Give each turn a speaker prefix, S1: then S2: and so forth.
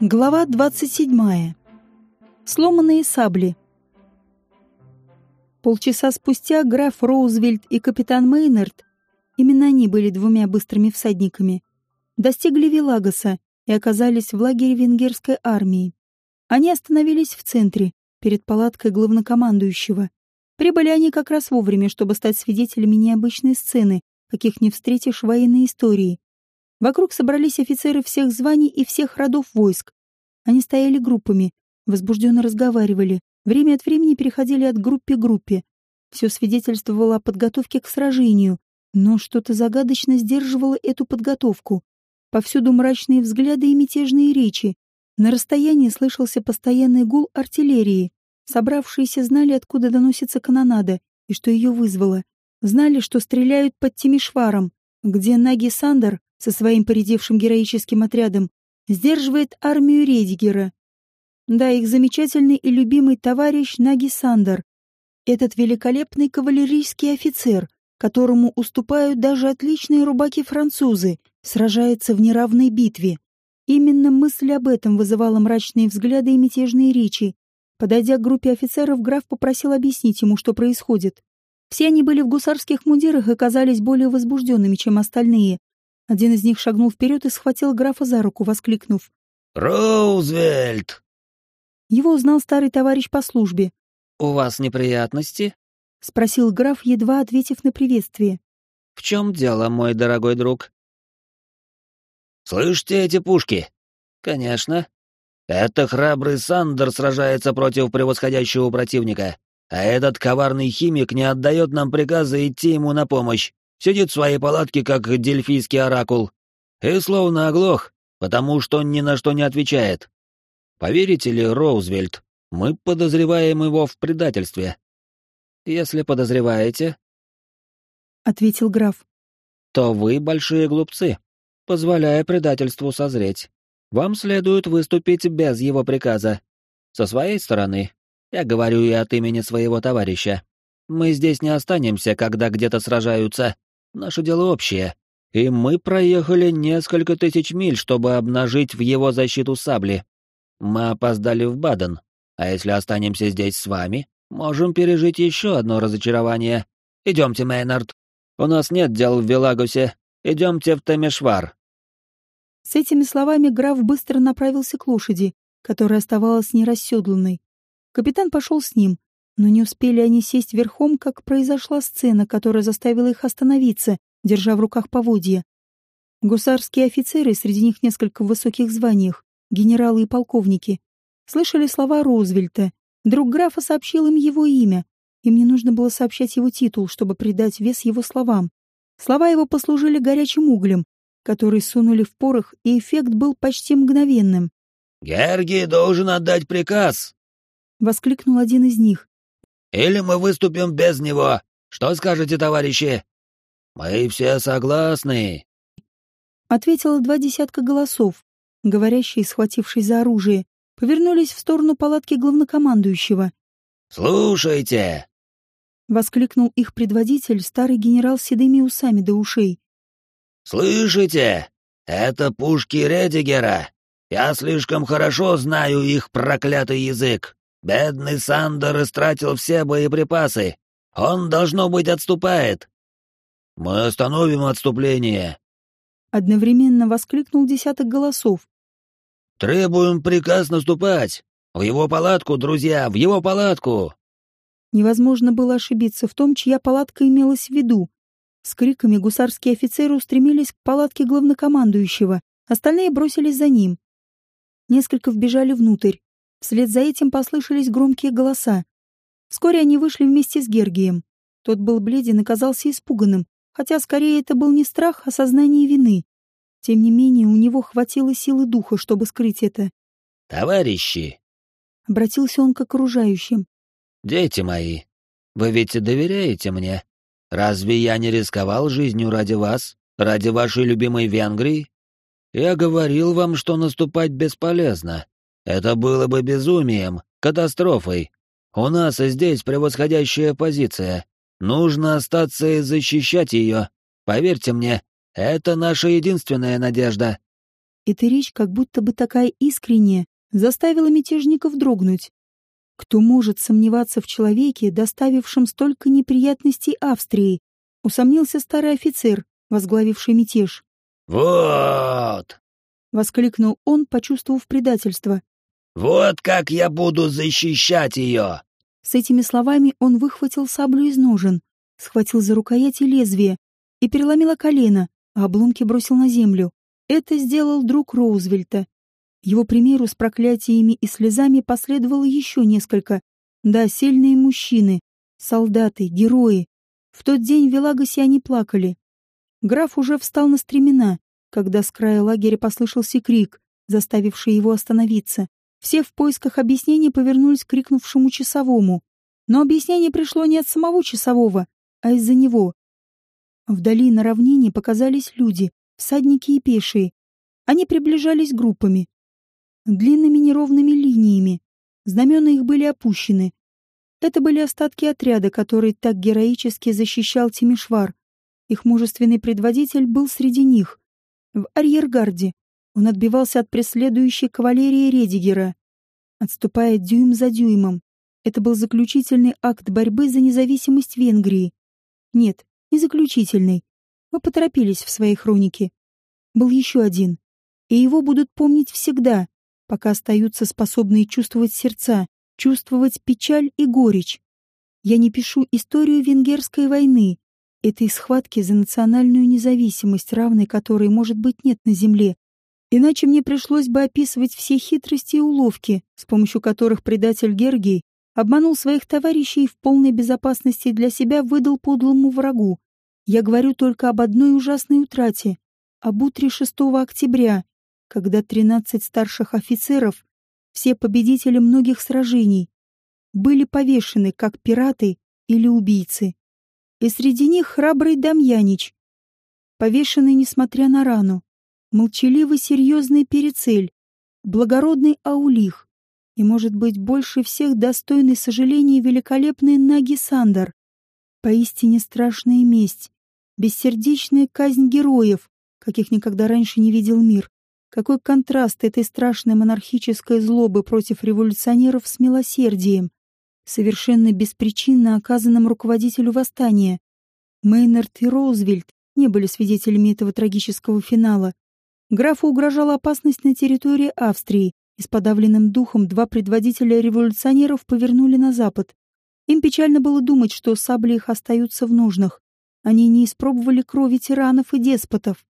S1: Глава 27. Сломанные сабли. Полчаса спустя граф Роузвельт и капитан Мейнард, именно они были двумя быстрыми всадниками, достигли Вилагоса и оказались в лагере венгерской армии. Они остановились в центре, перед палаткой главнокомандующего. Прибыли они как раз вовремя, чтобы стать свидетелями необычной сцены, каких не встретишь в военной истории. Вокруг собрались офицеры всех званий и всех родов войск. Они стояли группами, возбужденно разговаривали, время от времени переходили от группы к группе. Все свидетельствовало о подготовке к сражению, но что-то загадочно сдерживало эту подготовку. Повсюду мрачные взгляды и мятежные речи. На расстоянии слышался постоянный гул артиллерии. Собравшиеся знали, откуда доносится канонада и что ее вызвало. Знали, что стреляют под Тимишваром, где Наги Сандер со своим поредевшим героическим отрядом сдерживает армию Редигера. Да, их замечательный и любимый товарищ Наги Сандер. Этот великолепный кавалерийский офицер, которому уступают даже отличные рубаки-французы, сражается в неравной битве. Именно мысль об этом вызывала мрачные взгляды и мятежные речи. Подойдя к группе офицеров, граф попросил объяснить ему, что происходит. Все они были в гусарских мундирах и казались более возбужденными, чем остальные. Один из них шагнул вперед и схватил графа за руку, воскликнув.
S2: «Роузвельт!»
S1: Его узнал старый товарищ по службе.
S3: «У вас неприятности?»
S1: — спросил граф, едва ответив на приветствие.
S3: «В чем дело, мой дорогой друг?»
S2: «Слышите эти пушки?»
S3: «Конечно».
S2: «Это храбрый Сандер сражается против превосходящего противника, а этот коварный химик не отдает нам приказа идти ему на помощь сидит в своей палатке, как дельфийский оракул, и словно оглох, потому что он ни на что не отвечает. Поверите ли, Роузвельт, мы подозреваем его в предательстве.
S3: Если подозреваете, —
S1: ответил граф, —
S3: то вы большие глупцы, позволяя предательству созреть. Вам следует выступить без его приказа. Со своей стороны, я говорю и от имени своего товарища. Мы здесь не останемся, когда где-то сражаются, Наше дело общее, и мы проехали несколько тысяч миль, чтобы обнажить в его защиту сабли. Мы опоздали в Баден, а если останемся здесь с вами, можем пережить еще одно разочарование. Идемте, Мейнард. У нас нет дел в Велагусе. Идемте в Темешвар.
S1: С этими словами граф быстро направился к лошади, которая оставалась нерасседланной. Капитан пошел с ним, но не успели они сесть верхом, как произошла сцена, которая заставила их остановиться, держа в руках поводья. Гусарские офицеры, среди них несколько в высоких званиях, генералы и полковники, слышали слова Розвельта. Друг графа сообщил им его имя. Им не нужно было сообщать его титул, чтобы придать вес его словам. Слова его послужили горячим углем, который сунули в порох, и эффект был почти мгновенным.
S2: «Георгий должен отдать приказ!»
S1: — воскликнул один из них.
S2: Или мы выступим без него? Что скажете, товарищи?» «Мы все согласны», —
S1: ответило два десятка голосов. Говорящие, схватившись за оружие, повернулись в сторону палатки главнокомандующего.
S2: «Слушайте!»
S1: — воскликнул их предводитель, старый генерал с седыми усами до ушей.
S2: «Слышите? Это пушки Редигера. Я слишком хорошо знаю их проклятый язык. Бедный Сандер истратил все боеприпасы. Он, должно быть, отступает. Мы остановим отступление.
S1: Одновременно воскликнул десяток голосов.
S2: Требуем приказ наступать. В его палатку, друзья, в его палатку.
S1: Невозможно было ошибиться в том, чья палатка имелась в виду. С криками гусарские офицеры устремились к палатке главнокомандующего, остальные бросились за ним. Несколько вбежали внутрь. Вслед за этим послышались громкие голоса. Вскоре они вышли вместе с Гергием. Тот был бледен и казался испуганным, хотя скорее это был не страх, а сознание вины. Тем не менее, у него хватило силы духа, чтобы скрыть это.
S2: «Товарищи!»
S1: — обратился он к окружающим.
S2: «Дети мои, вы ведь доверяете мне? Разве я не рисковал жизнью ради вас, ради вашей любимой Венгрии? Я говорил вам, что наступать бесполезно, это было бы безумием, катастрофой. У нас здесь превосходящая позиция. Нужно остаться и защищать ее. Поверьте мне, это наша единственная надежда.
S1: Эта речь, как будто бы такая искренняя, заставила мятежников дрогнуть. Кто может сомневаться в человеке, доставившем столько неприятностей Австрии? Усомнился старый офицер, возглавивший мятеж.
S2: «Вот!»
S1: — воскликнул он, почувствовав предательство.
S2: «Вот как я буду защищать ее!»
S1: С этими словами он выхватил саблю из ножен, схватил за рукоять и лезвие и переломило колено, а обломки бросил на землю. Это сделал друг Роузвельта. Его примеру с проклятиями и слезами последовало еще несколько. Да, сильные мужчины, солдаты, герои. В тот день в Велагасе они плакали. Граф уже встал на стремена, когда с края лагеря послышался крик, заставивший его остановиться. Все в поисках объяснений повернулись к крикнувшему часовому. Но объяснение пришло не от самого часового, а из-за него. Вдали на равнине показались люди, всадники и пешие. Они приближались группами. Длинными неровными линиями. Знамена их были опущены. Это были остатки отряда, который так героически защищал Тимишвар. Их мужественный предводитель был среди них. В арьергарде. Он отбивался от преследующей кавалерии Редигера, отступая дюйм за дюймом. Это был заключительный акт борьбы за независимость Венгрии. Нет, не заключительный. Мы поторопились в своей хронике. Был еще один. И его будут помнить всегда, пока остаются способные чувствовать сердца, чувствовать печаль и горечь. Я не пишу историю Венгерской войны, этой схватки за национальную независимость, равной которой, может быть, нет на земле. Иначе мне пришлось бы описывать все хитрости и уловки, с помощью которых предатель Гергий обманул своих товарищей и в полной безопасности для себя выдал подлому врагу, я говорю только об одной ужасной утрате, об утре 6 октября, когда 13 старших офицеров, все победители многих сражений, были повешены как пираты или убийцы. И среди них храбрый Дамьянич, повешенный несмотря на рану, молчаливый серьезный Перецель, благородный Аулих и, может быть, больше всех достойный сожаления великолепный Наги Сандар. Поистине страшная месть, бессердечная казнь героев, каких никогда раньше не видел мир. Какой контраст этой страшной монархической злобы против революционеров с милосердием, совершенно беспричинно оказанным руководителю восстания. Мейнард и Роузвельт не были свидетелями этого трагического финала. Графу угрожала опасность на территории Австрии, и с подавленным духом два предводителя революционеров повернули на запад. Им печально было думать, что сабли их остаются в нужных. Они не испробовали крови тиранов и деспотов.